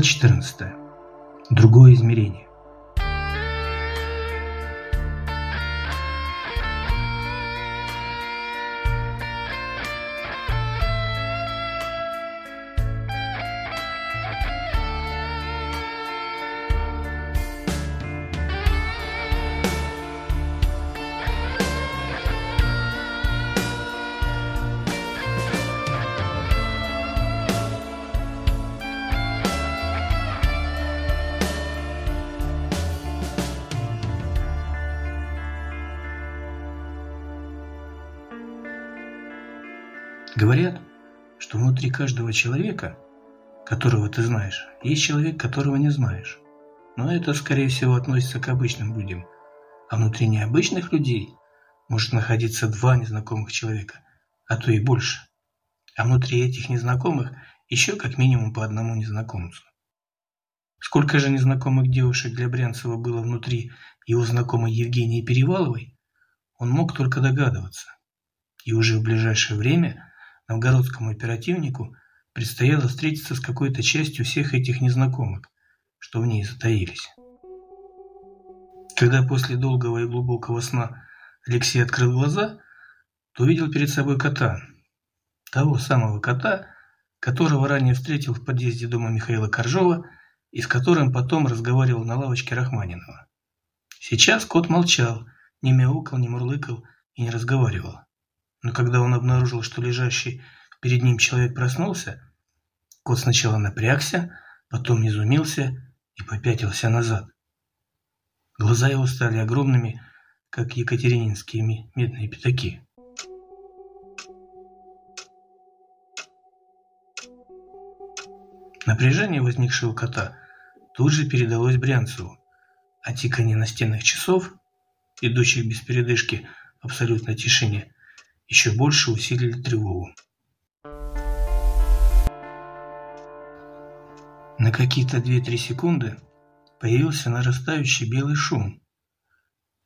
Глава 14. Другое измерение. Говорят, что внутри каждого человека, которого ты знаешь, есть человек, которого не знаешь. Но это, скорее всего, относится к обычным людям. А внутри необычных людей может находиться два незнакомых человека, а то и больше. А внутри этих незнакомых еще как минимум по одному незнакомцу. Сколько же незнакомых девушек для Брянцева было внутри его знакомой Евгении Переваловой, он мог только догадываться. И уже в ближайшее время – новгородскому оперативнику предстояло встретиться с какой-то частью всех этих незнакомых, что в ней затаились. Когда после долгого и глубокого сна Алексей открыл глаза, то увидел перед собой кота. Того самого кота, которого ранее встретил в подъезде дома Михаила Коржова и с которым потом разговаривал на лавочке Рахманинова. Сейчас кот молчал, не мяукал, не мурлыкал и не разговаривал. Но когда он обнаружил, что лежащий перед ним человек проснулся, кот сначала напрягся, потом изумился и попятился назад. Глаза его стали огромными, как екатерининские медные пятаки. Напряжение, возникшее у кота, тут же передалось Брянцеву, а тиканье настенных часов, идущих без передышки в тишине, еще больше усилили тревогу. На какие-то 2-3 секунды появился нарастающий белый шум,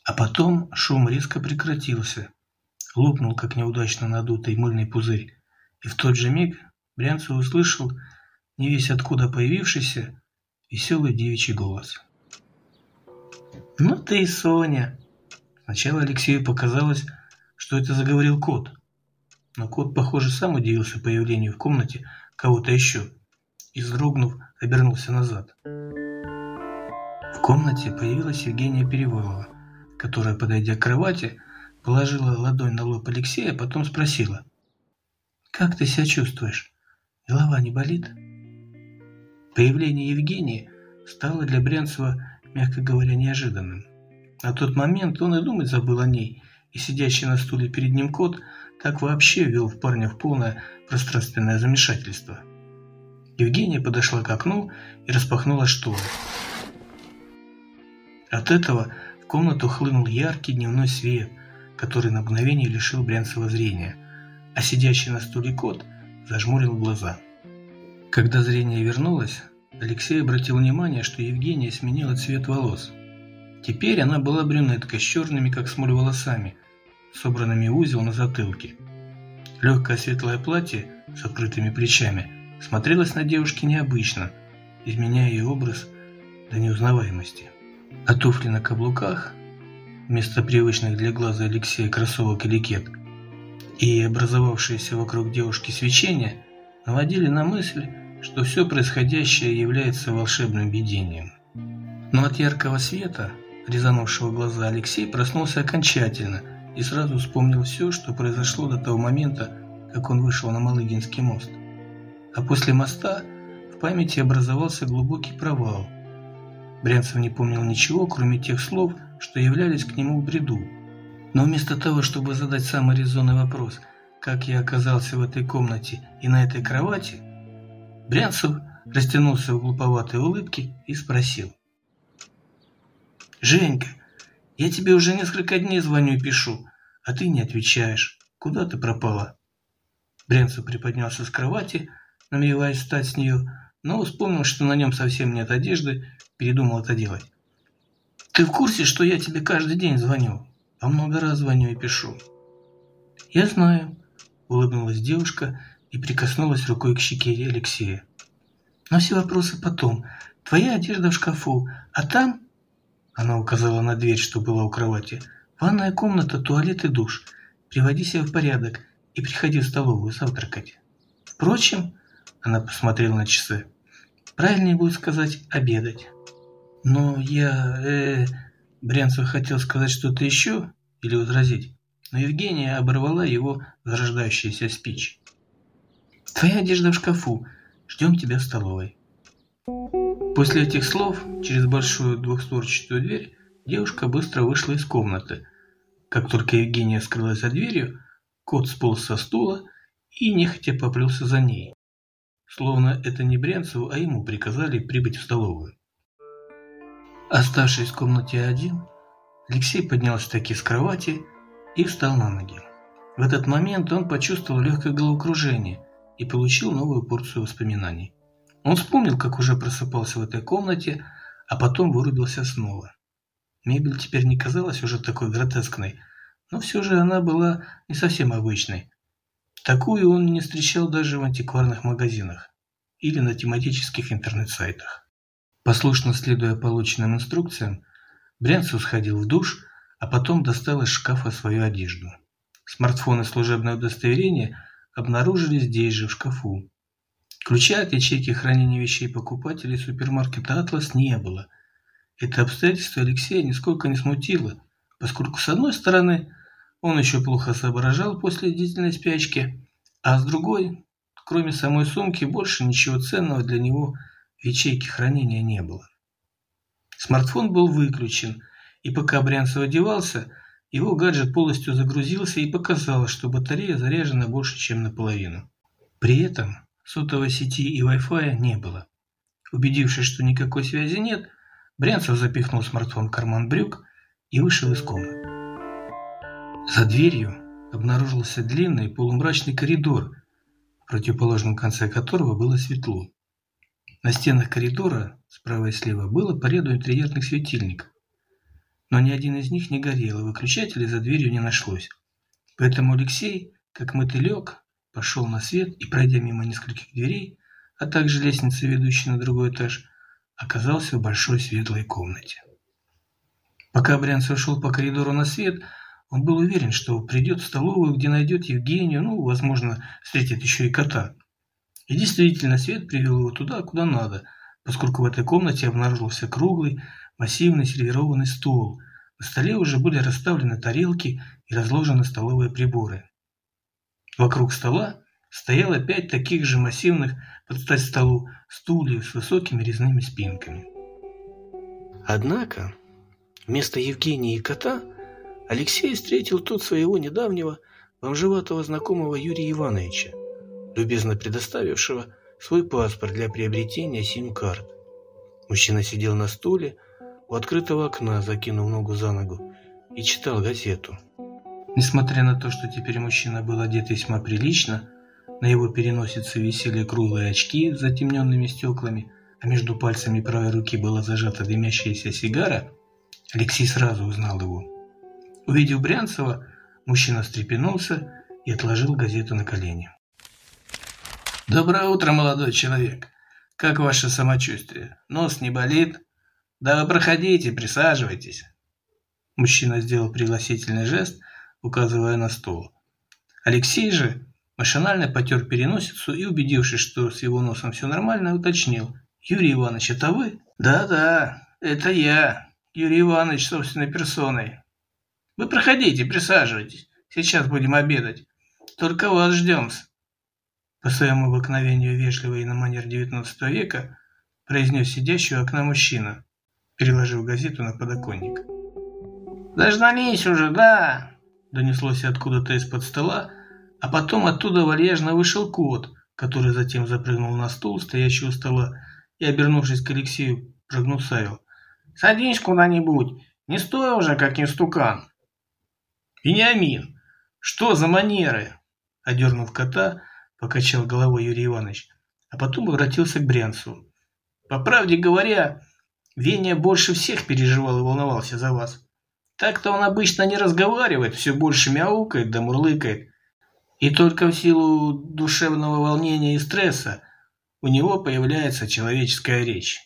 а потом шум резко прекратился, лопнул, как неудачно надутый мыльный пузырь, и в тот же миг Брянцев услышал не весь откуда появившийся веселый девичий голос. «Ну ты и Соня!» Сначала Алексею показалось, что это заговорил кот. Но кот, похоже, сам удивился появлению в комнате кого-то еще и, вздрогнув, обернулся назад. В комнате появилась Евгения Перевалова, которая, подойдя к кровати, положила ладонь на лоб Алексея, а потом спросила. «Как ты себя чувствуешь? Голова не болит?» Появление Евгении стало для Брянцева, мягко говоря, неожиданным. На тот момент он и думать забыл о ней – и сидящий на стуле перед ним кот так вообще ввел в парня в полное пространственное замешательство. Евгения подошла к окну и распахнула шторы. От этого в комнату хлынул яркий дневной свет, который на мгновение лишил Брянцева зрения, а сидящий на стуле кот зажмурил глаза. Когда зрение вернулось, Алексей обратил внимание, что Евгения сменила цвет волос. Теперь она была брюнеткой с черными, как смоль, волосами, собранными в узел на затылке. Легкое светлое платье с открытыми плечами смотрелось на девушке необычно, изменяя ее образ до неузнаваемости. А туфли на каблуках, вместо привычных для глаза Алексея кроссовок или кет, и образовавшееся вокруг девушки свечение наводили на мысль, что все происходящее является волшебным видением. Но от яркого света, резанувшего глаза Алексей, проснулся окончательно – и сразу вспомнил все, что произошло до того момента, как он вышел на Малыгинский мост. А после моста в памяти образовался глубокий провал. Брянцев не помнил ничего, кроме тех слов, что являлись к нему в бреду. Но вместо того, чтобы задать самый резонный вопрос, как я оказался в этой комнате и на этой кровати, Брянцев растянулся в глуповатой улыбке и спросил. «Женька, я тебе уже несколько дней звоню и пишу, а ты не отвечаешь. Куда ты пропала?» Бренцев приподнялся с кровати, намереваясь встать с нее, но вспомнил, что на нем совсем нет одежды, передумал это делать. «Ты в курсе, что я тебе каждый день звоню? А много раз звоню и пишу». «Я знаю», — улыбнулась девушка и прикоснулась рукой к щеке Алексея. Но все вопросы потом. Твоя одежда в шкафу, а там...» Она указала на дверь, что была у кровати. «Ванная комната, туалет и душ. Приводи себя в порядок и приходи в столовую завтракать. Впрочем, она посмотрела на часы, правильнее будет сказать «обедать». Но я... Э, Брянцев хотел сказать что-то еще или возразить, но Евгения оборвала его зарождающийся спич. «Твоя одежда в шкафу. Ждем тебя в столовой». После этих слов через большую двухстворчатую дверь девушка быстро вышла из комнаты. Как только Евгения скрылась за дверью, кот сполз со стула и нехотя поплелся за ней. Словно это не Брянцеву, а ему приказали прибыть в столовую. Оставшись в комнате один, Алексей поднялся таки с кровати и встал на ноги. В этот момент он почувствовал легкое головокружение и получил новую порцию воспоминаний. Он вспомнил, как уже просыпался в этой комнате, а потом вырубился снова. Мебель теперь не казалась уже такой гротескной, но все же она была не совсем обычной. Такую он не встречал даже в антикварных магазинах или на тематических интернет-сайтах. Послушно следуя полученным инструкциям, Брянцев сходил в душ, а потом достал из шкафа свою одежду. Смартфон и служебное удостоверение обнаружились здесь же, в шкафу. Ключа от ячейки хранения вещей покупателей супермаркета «Атлас» не было. Это обстоятельство Алексея нисколько не смутило, поскольку, с одной стороны, он еще плохо соображал после длительной спячки, а с другой, кроме самой сумки, больше ничего ценного для него в ячейке хранения не было. Смартфон был выключен, и пока Брянцев одевался, его гаджет полностью загрузился и показалось, что батарея заряжена больше, чем наполовину. При этом сотовой сети и Wi-Fi не было. Убедившись, что никакой связи нет, Брянцев запихнул смартфон в карман брюк и вышел из комнаты. За дверью обнаружился длинный полумрачный коридор, в противоположном конце которого было светло. На стенах коридора справа и слева было по ряду интерьерных светильников, но ни один из них не горел, и выключателя за дверью не нашлось. Поэтому Алексей, как мотылек, пошел на свет и, пройдя мимо нескольких дверей, а также лестницы, ведущей на другой этаж, оказался в большой светлой комнате. Пока Брянцев шел по коридору на свет, он был уверен, что придет в столовую, где найдет Евгению, ну, возможно, встретит еще и кота. И действительно, свет привел его туда, куда надо, поскольку в этой комнате обнаружился круглый, массивный сервированный стол. На столе уже были расставлены тарелки и разложены столовые приборы. Вокруг стола стояло пять таких же массивных под стать столу стульев с высокими резными спинками. Однако вместо Евгении и кота Алексей встретил тут своего недавнего бомжеватого знакомого Юрия Ивановича, любезно предоставившего свой паспорт для приобретения сим-карт. Мужчина сидел на стуле у открытого окна, закинув ногу за ногу, и читал газету. Несмотря на то, что теперь мужчина был одет весьма прилично, на его переносице висели круглые очки с затемненными стеклами, а между пальцами правой руки была зажата дымящаяся сигара, Алексей сразу узнал его. Увидев Брянцева, мужчина встрепенулся и отложил газету на колени. «Доброе утро, молодой человек! Как ваше самочувствие? Нос не болит? Да проходите, присаживайтесь!» Мужчина сделал пригласительный жест – указывая на стол. Алексей же машинально потер переносицу и, убедившись, что с его носом все нормально, уточнил. «Юрий Иванович, это вы?» «Да-да, это я, Юрий Иванович собственной персоной. Вы проходите, присаживайтесь. Сейчас будем обедать. Только вас ждем. По своему обыкновению вежливо и на манер XIX века произнес сидящий у окна мужчина, переложив газету на подоконник. «Дождались уже, да!» Донеслось откуда-то из-под стола, а потом оттуда вальяжно вышел кот, который затем запрыгнул на стул, стоящий у стола, и, обернувшись к Алексею, прогнусавил. «Садись куда-нибудь, не стой уже, как инстукан!» «Вениамин, что за манеры?» Одернув кота, покачал головой Юрий Иванович, а потом обратился к Брянцеву. «По правде говоря, Веня больше всех переживал и волновался за вас. Так-то он обычно не разговаривает, все больше мяукает да мурлыкает. И только в силу душевного волнения и стресса у него появляется человеческая речь.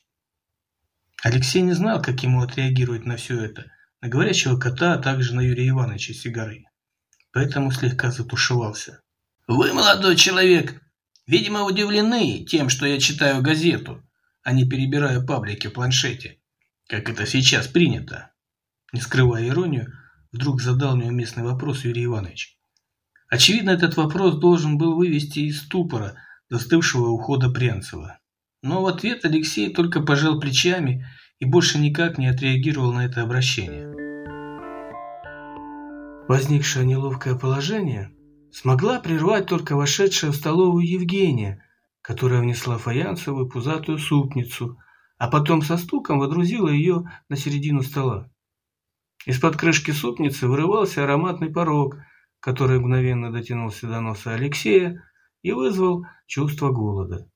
Алексей не знал, как ему отреагировать на все это, на говорящего кота, а также на Юрия Ивановича с сигарой. Поэтому слегка затушевался. «Вы, молодой человек, видимо, удивлены тем, что я читаю газету, а не перебираю паблики в планшете, как это сейчас принято». Не скрывая иронию, вдруг задал неуместный вопрос Юрий Иванович. Очевидно, этот вопрос должен был вывести из ступора застывшего ухода Прянцева. Но в ответ Алексей только пожал плечами и больше никак не отреагировал на это обращение. Возникшее неловкое положение смогла прервать только вошедшая в столовую Евгения, которая внесла фаянсовую пузатую супницу, а потом со стуком водрузила ее на середину стола. Из-под крышки супницы вырывался ароматный порог, который мгновенно дотянулся до носа Алексея и вызвал чувство голода.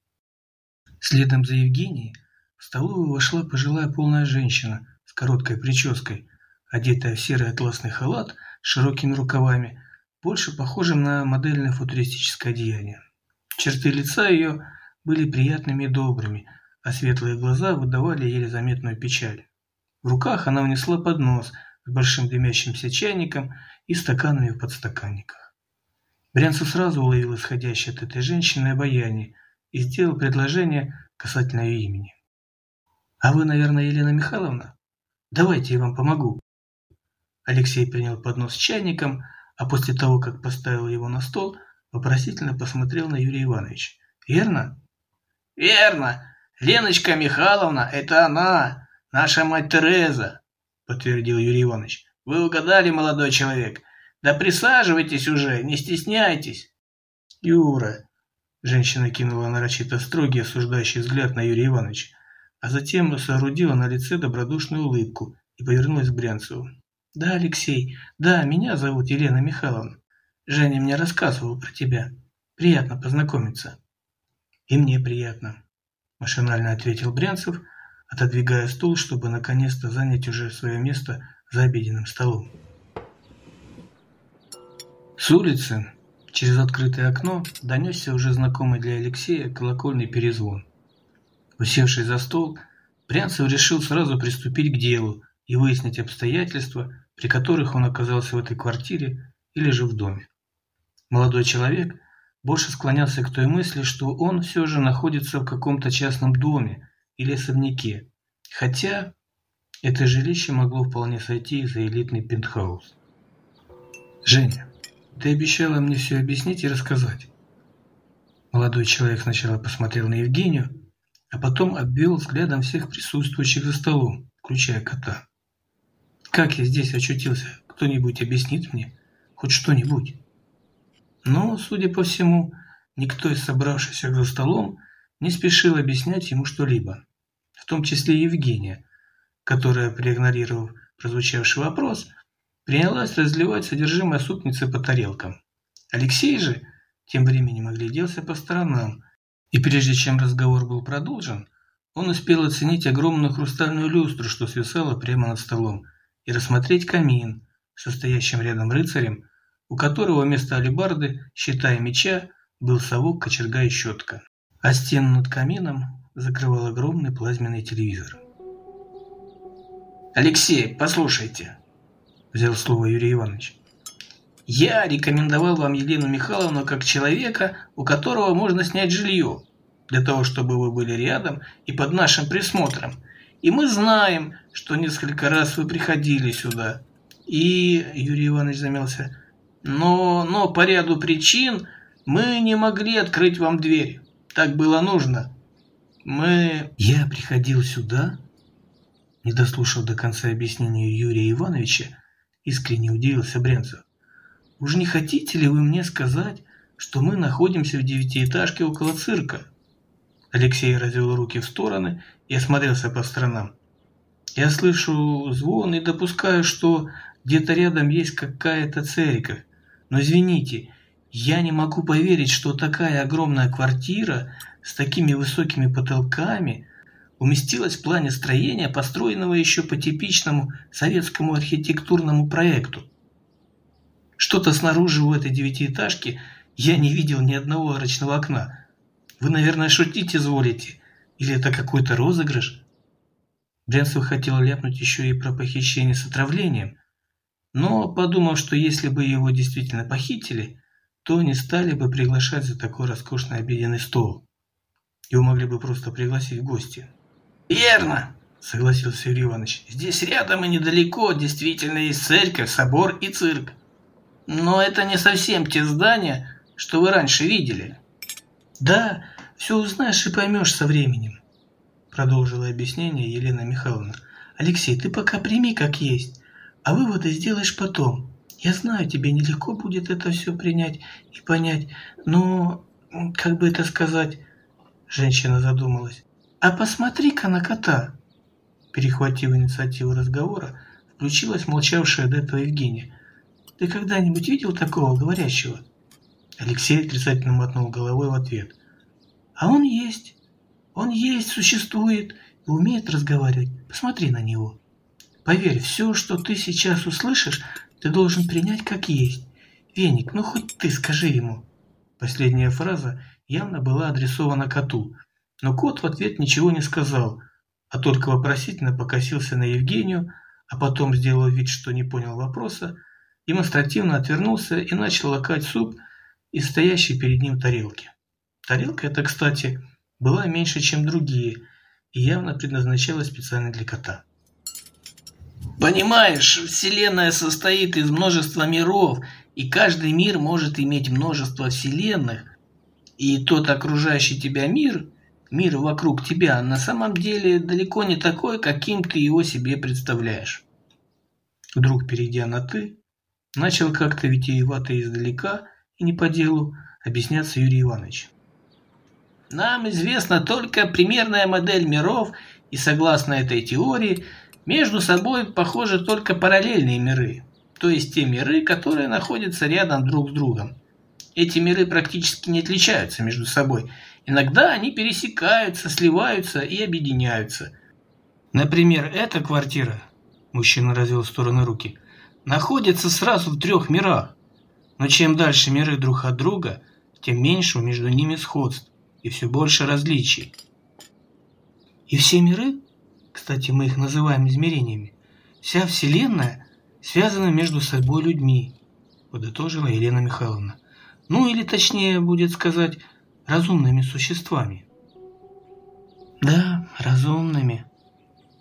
Следом за Евгенией в столовую вошла пожилая полная женщина с короткой прической, одетая в серый атласный халат с широкими рукавами, больше похожим на модельное футуристическое одеяние. Черты лица ее были приятными и добрыми, а светлые глаза выдавали еле заметную печаль. В руках она внесла поднос с большим дымящимся чайником и стаканами в подстаканниках. Брянцев сразу уловил исходящее от этой женщины обаяние и сделал предложение касательно ее имени. «А вы, наверное, Елена Михайловна? Давайте я вам помогу». Алексей принял поднос с чайником, а после того, как поставил его на стол, вопросительно посмотрел на Юрия Ивановича. «Верно?» «Верно! Леночка Михайловна – это она, наша мать Тереза!» – подтвердил Юрий Иванович. «Вы угадали, молодой человек. Да присаживайтесь уже, не стесняйтесь!» «Юра, Женщина кинула нарочито строгий осуждающий взгляд на Юрия Ивановича, а затем соорудила на лице добродушную улыбку и повернулась к Брянцеву. «Да, Алексей, да, меня зовут Елена Михайловна. Женя мне рассказывал про тебя. Приятно познакомиться». «И мне приятно», – машинально ответил Брянцев, отодвигая стул, чтобы наконец-то занять уже свое место за обеденным столом. С улицы Через открытое окно донесся уже знакомый для Алексея колокольный перезвон. Усевший за стол, Брянцев решил сразу приступить к делу и выяснить обстоятельства, при которых он оказался в этой квартире или же в доме. Молодой человек больше склонялся к той мысли, что он все же находится в каком-то частном доме или особняке, хотя это жилище могло вполне сойти за элитный пентхаус. «Женя, ты обещала мне все объяснить и рассказать. Молодой человек сначала посмотрел на Евгению, а потом обвел взглядом всех присутствующих за столом, включая кота. Как я здесь очутился, кто-нибудь объяснит мне? Хоть что-нибудь? Но, судя по всему, никто из собравшихся за столом не спешил объяснять ему что-либо, в том числе Евгения, которая, проигнорировав прозвучавший вопрос, принялась разливать содержимое супницы по тарелкам. Алексей же тем временем огляделся по сторонам, и прежде чем разговор был продолжен, он успел оценить огромную хрустальную люстру, что свисала прямо над столом, и рассмотреть камин, состоящим рядом рыцарем, у которого вместо алебарды, щита и меча, был совок, кочерга и щетка. А стену над камином закрывал огромный плазменный телевизор. «Алексей, послушайте», взял слово Юрий Иванович. Я рекомендовал вам Елену Михайловну как человека, у которого можно снять жилье, для того, чтобы вы были рядом и под нашим присмотром. И мы знаем, что несколько раз вы приходили сюда. И, Юрий Иванович замялся, но, но по ряду причин мы не могли открыть вам дверь. Так было нужно. Мы... Я приходил сюда, не дослушав до конца объяснения Юрия Ивановича, Искренне удивился Брянцев. «Уж не хотите ли вы мне сказать, что мы находимся в девятиэтажке около цирка?» Алексей развел руки в стороны и осмотрелся по сторонам. «Я слышу звон и допускаю, что где-то рядом есть какая-то церковь. Но извините, я не могу поверить, что такая огромная квартира с такими высокими потолками уместилась в плане строения, построенного еще по типичному советскому архитектурному проекту. Что-то снаружи у этой девятиэтажки я не видел ни одного арочного окна. Вы, наверное, шутить изволите? Или это какой-то розыгрыш?» Брянцев хотел ляпнуть еще и про похищение с отравлением, но, подумав, что если бы его действительно похитили, то не стали бы приглашать за такой роскошный обеденный стол. Его могли бы просто пригласить в гости. «Верно!» – согласился Юрий Иванович. «Здесь рядом и недалеко действительно есть церковь, собор и цирк. Но это не совсем те здания, что вы раньше видели». «Да, все узнаешь и поймешь со временем», – продолжила объяснение Елена Михайловна. «Алексей, ты пока прими как есть, а выводы сделаешь потом. Я знаю, тебе нелегко будет это все принять и понять, но, как бы это сказать, женщина задумалась. А посмотри-ка на кота. Перехватив инициативу разговора, включилась молчавшая до этого Евгения. Ты когда-нибудь видел такого говорящего? Алексей отрицательно мотнул головой в ответ. А он есть. Он есть, существует и умеет разговаривать. Посмотри на него. Поверь, все, что ты сейчас услышишь, ты должен принять как есть. Веник, ну хоть ты скажи ему. Последняя фраза явно была адресована коту, но кот в ответ ничего не сказал, а только вопросительно покосился на Евгению, а потом сделал вид, что не понял вопроса, демонстративно отвернулся и начал лакать суп из стоящей перед ним тарелки. Тарелка эта, кстати, была меньше, чем другие, и явно предназначалась специально для кота. Понимаешь, Вселенная состоит из множества миров, и каждый мир может иметь множество вселенных. И тот окружающий тебя мир, мир вокруг тебя, на самом деле далеко не такой, каким ты его себе представляешь. Вдруг, перейдя на «ты», начал как-то витиевато издалека и не по делу объясняться Юрий Иванович. Нам известна только примерная модель миров, и согласно этой теории – между собой похожи только параллельные миры, то есть те миры, которые находятся рядом друг с другом. Эти миры практически не отличаются между собой. Иногда они пересекаются, сливаются и объединяются. Например, эта квартира, мужчина развел в стороны руки, находится сразу в трех мирах. Но чем дальше миры друг от друга, тем меньше между ними сходств и все больше различий. И все миры кстати, мы их называем измерениями, вся Вселенная связана между собой людьми, подытожила Елена Михайловна. Ну или точнее будет сказать, разумными существами. Да, разумными,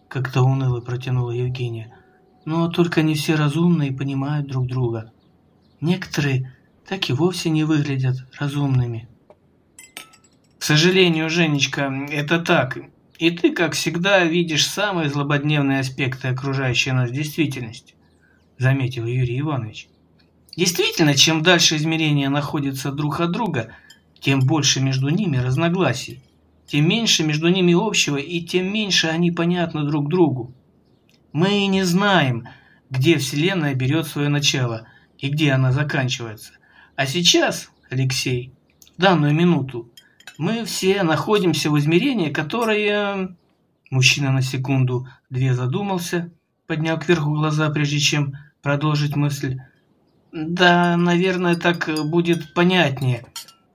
как-то уныло протянула Евгения. Но только не все разумные понимают друг друга. Некоторые так и вовсе не выглядят разумными. К сожалению, Женечка, это так. И ты, как всегда, видишь самые злободневные аспекты окружающей нас действительности, заметил Юрий Иванович. Действительно, чем дальше измерения находятся друг от друга, тем больше между ними разногласий, тем меньше между ними общего и тем меньше они понятны друг другу. Мы не знаем, где Вселенная берет свое начало и где она заканчивается. А сейчас, Алексей, в данную минуту, мы все находимся в измерении, которое... Мужчина на секунду две задумался, поднял кверху глаза, прежде чем продолжить мысль. Да, наверное, так будет понятнее.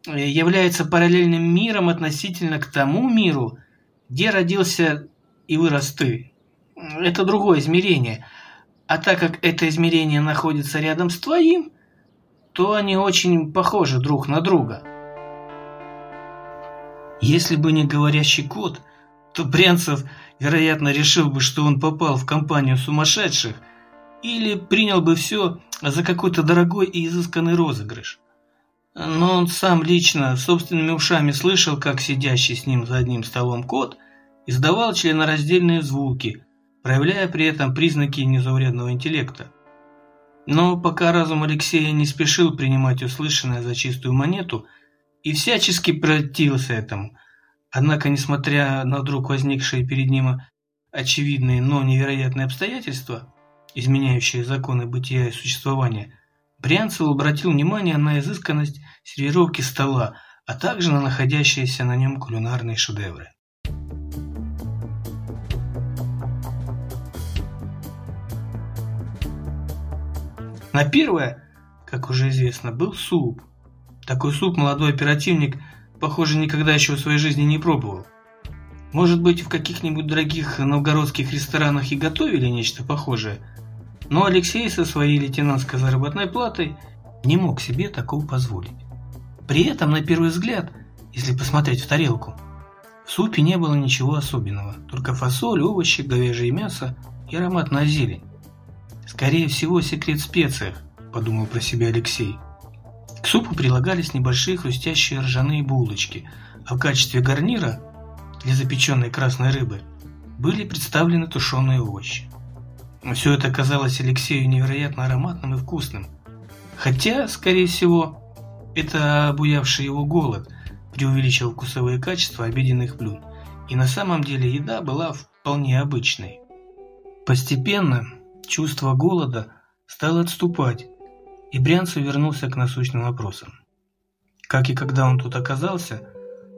Является параллельным миром относительно к тому миру, где родился и вырос ты. Это другое измерение. А так как это измерение находится рядом с твоим, то они очень похожи друг на друга. Если бы не говорящий кот, то Брянцев, вероятно, решил бы, что он попал в компанию сумасшедших или принял бы все за какой-то дорогой и изысканный розыгрыш. Но он сам лично собственными ушами слышал, как сидящий с ним за одним столом кот издавал членораздельные звуки, проявляя при этом признаки незаурядного интеллекта. Но пока разум Алексея не спешил принимать услышанное за чистую монету – и всячески противился этому. Однако, несмотря на вдруг возникшие перед ним очевидные, но невероятные обстоятельства, изменяющие законы бытия и существования, Брянцев обратил внимание на изысканность сервировки стола, а также на находящиеся на нем кулинарные шедевры. На первое, как уже известно, был суп – такой суп молодой оперативник похоже, никогда еще в своей жизни не пробовал. Может быть, в каких-нибудь дорогих новгородских ресторанах и готовили нечто похожее, но Алексей со своей лейтенантской заработной платой не мог себе такого позволить. При этом, на первый взгляд, если посмотреть в тарелку, в супе не было ничего особенного, только фасоль, овощи, говяжье мясо и ароматная зелень. Скорее всего, секрет в специях, подумал про себя Алексей. К супу прилагались небольшие хрустящие ржаные булочки, а в качестве гарнира для запеченной красной рыбы были представлены тушеные овощи. Все это казалось Алексею невероятно ароматным и вкусным. Хотя, скорее всего, это обуявший его голод преувеличил вкусовые качества обеденных блюд, и на самом деле еда была вполне обычной. Постепенно чувство голода стало отступать, и Брянцев вернулся к насущным вопросам. Как и когда он тут оказался,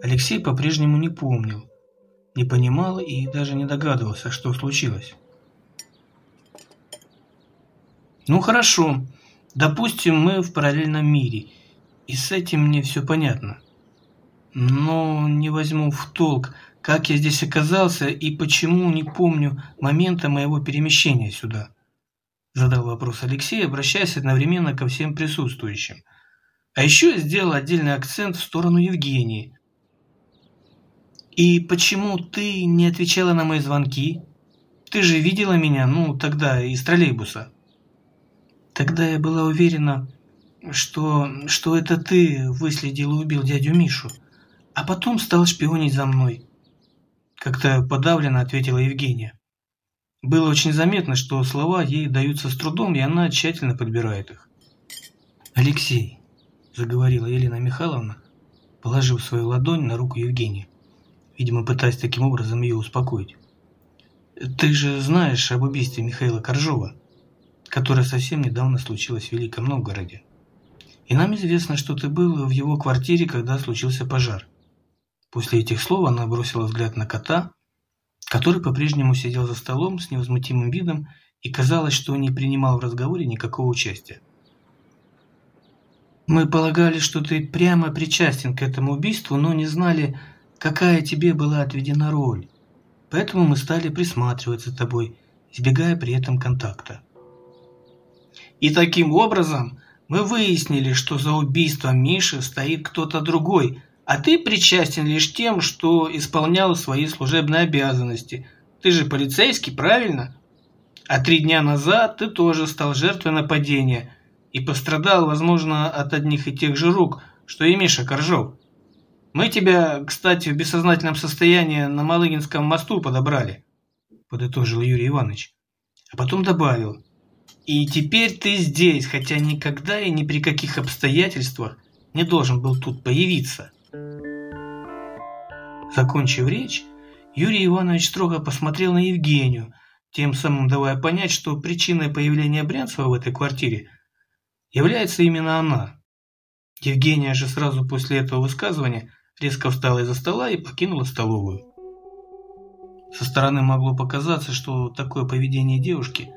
Алексей по-прежнему не помнил, не понимал и даже не догадывался, что случилось. Ну хорошо, допустим, мы в параллельном мире, и с этим мне все понятно. Но не возьму в толк, как я здесь оказался и почему не помню момента моего перемещения сюда. Задал вопрос Алексей, обращаясь одновременно ко всем присутствующим. А еще сделал отдельный акцент в сторону Евгении, «И почему ты не отвечала на мои звонки? Ты же видела меня, ну, тогда, из троллейбуса». Тогда я была уверена, что, что это ты выследил и убил дядю Мишу, а потом стал шпионить за мной. Как-то подавленно ответила Евгения. Было очень заметно, что слова ей даются с трудом, и она тщательно подбирает их. «Алексей», – заговорила Елена Михайловна, положив свою ладонь на руку Евгении видимо, пытаясь таким образом ее успокоить. «Ты же знаешь об убийстве Михаила Коржова, которое совсем недавно случилось в Великом Новгороде. И нам известно, что ты был в его квартире, когда случился пожар». После этих слов она бросила взгляд на кота, который по-прежнему сидел за столом с невозмутимым видом и казалось, что не принимал в разговоре никакого участия. «Мы полагали, что ты прямо причастен к этому убийству, но не знали, какая тебе была отведена роль. Поэтому мы стали присматриваться за тобой, избегая при этом контакта. И таким образом мы выяснили, что за убийством Миши стоит кто-то другой, а ты причастен лишь тем, что исполнял свои служебные обязанности. Ты же полицейский, правильно? А три дня назад ты тоже стал жертвой нападения и пострадал, возможно, от одних и тех же рук, что и Миша Коржов. Мы тебя, кстати, в бессознательном состоянии на Малыгинском мосту подобрали, подытожил Юрий Иванович. А потом добавил. И теперь ты здесь, хотя никогда и ни при каких обстоятельствах не должен был тут появиться. Закончив речь, Юрий Иванович строго посмотрел на Евгению, тем самым давая понять, что причиной появления Брянцева в этой квартире является именно она. Евгения же сразу после этого высказывания резко встала из-за стола и покинула столовую. Со стороны могло показаться, что такое поведение девушки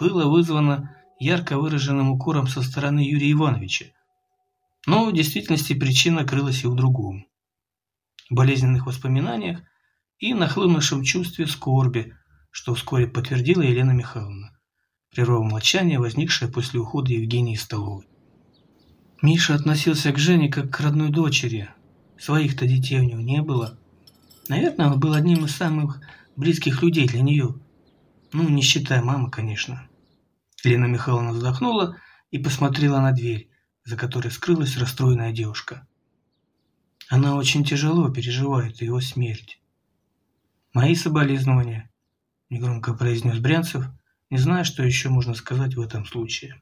было вызвано ярко выраженным укором со стороны Юрия Ивановича. Но в действительности причина крылась и в другом. Болезненных воспоминаниях и нахлынувшем чувстве скорби, что вскоре подтвердила Елена Михайловна, прервав молчание, возникшее после ухода Евгении из столовой. Миша относился к Жене как к родной дочери, Своих-то детей у него не было. Наверное, он был одним из самых близких людей для нее. Ну, не считая мамы, конечно. Лена Михайловна вздохнула и посмотрела на дверь, за которой скрылась расстроенная девушка. Она очень тяжело переживает его смерть. «Мои соболезнования», – негромко произнес Брянцев, не зная, что еще можно сказать в этом случае.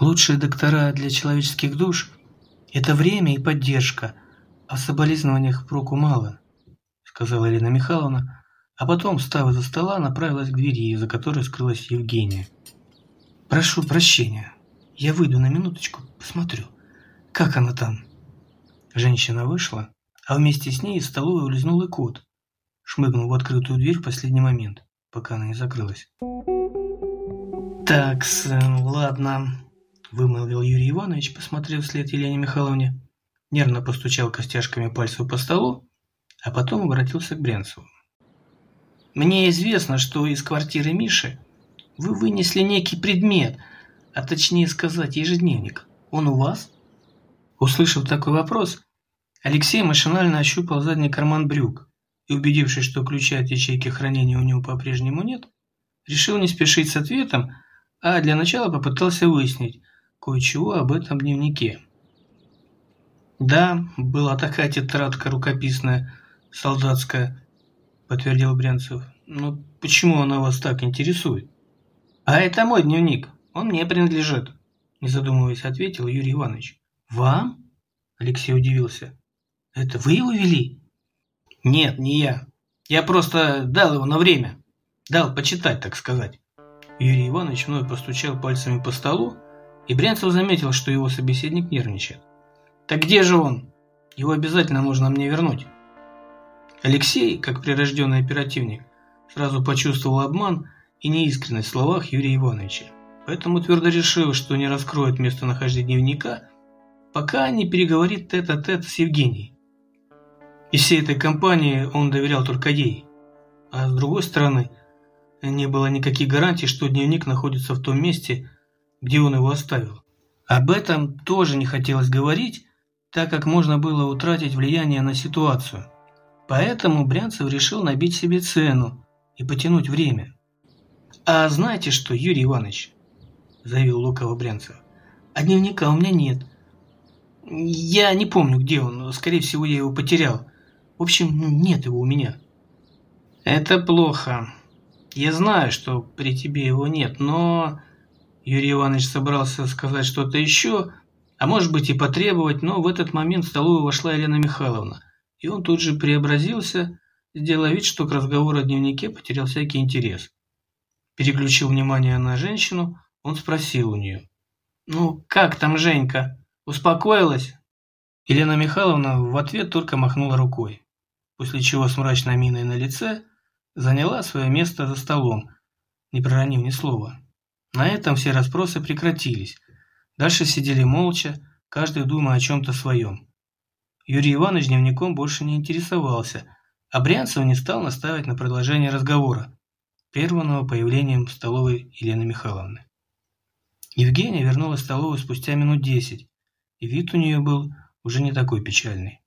«Лучшие доктора для человеческих душ – это время и поддержка – «О соболезнованиях проку мало», — сказала Елена Михайловна, а потом, встав из-за стола, направилась к двери, за которой скрылась Евгения. «Прошу прощения, я выйду на минуточку, посмотрю, как она там». Женщина вышла, а вместе с ней из столовой улизнул и кот, шмыгнул в открытую дверь в последний момент, пока она не закрылась. «Так, ладно», — вымолвил Юрий Иванович, посмотрев вслед Елене Михайловне. нервно постучал костяшками пальцев по столу, а потом обратился к Брянцеву. «Мне известно, что из квартиры Миши вы вынесли некий предмет, а точнее сказать, ежедневник. Он у вас?» Услышав такой вопрос, Алексей машинально ощупал задний карман брюк и, убедившись, что ключа от ячейки хранения у него по-прежнему нет, решил не спешить с ответом, а для начала попытался выяснить кое-чего об этом дневнике. «Да, была такая тетрадка рукописная, солдатская», – подтвердил Брянцев. «Но почему она вас так интересует?» «А это мой дневник, он мне принадлежит», – не задумываясь, ответил Юрий Иванович. «Вам?» – Алексей удивился. «Это вы его вели?» «Нет, не я. Я просто дал его на время. Дал почитать, так сказать». Юрий Иванович вновь постучал пальцами по столу, и Брянцев заметил, что его собеседник нервничает. «Так где же он? Его обязательно нужно мне вернуть». Алексей, как прирожденный оперативник, сразу почувствовал обман и неискренность в словах Юрия Ивановича. Поэтому твердо решил, что не раскроет местонахождение дневника, пока не переговорит тет-а-тет -тет с Евгенией. Из всей этой компании он доверял только ей. А с другой стороны, не было никаких гарантий, что дневник находится в том месте, где он его оставил. Об этом тоже не хотелось говорить, так как можно было утратить влияние на ситуацию. Поэтому Брянцев решил набить себе цену и потянуть время. «А знаете что, Юрий Иванович?» – заявил лукаво Брянцев. «А дневника у меня нет. Я не помню, где он. Скорее всего, я его потерял. В общем, нет его у меня». «Это плохо. Я знаю, что при тебе его нет, но...» Юрий Иванович собрался сказать что-то еще, а может быть и потребовать, но в этот момент в столовую вошла Елена Михайловна, и он тут же преобразился, сделав вид, что к разговору о дневнике потерял всякий интерес. Переключил внимание на женщину, он спросил у нее. «Ну, как там Женька? Успокоилась?» Елена Михайловна в ответ только махнула рукой, после чего с мрачной миной на лице заняла свое место за столом, не проронив ни слова. На этом все расспросы прекратились, Дальше сидели молча, каждый думая о чем-то своем. Юрий Иванович дневником больше не интересовался, а Брянцев не стал настаивать на продолжение разговора, прерванного появлением в столовой Елены Михайловны. Евгения вернулась в столовую спустя минут десять, и вид у нее был уже не такой печальный.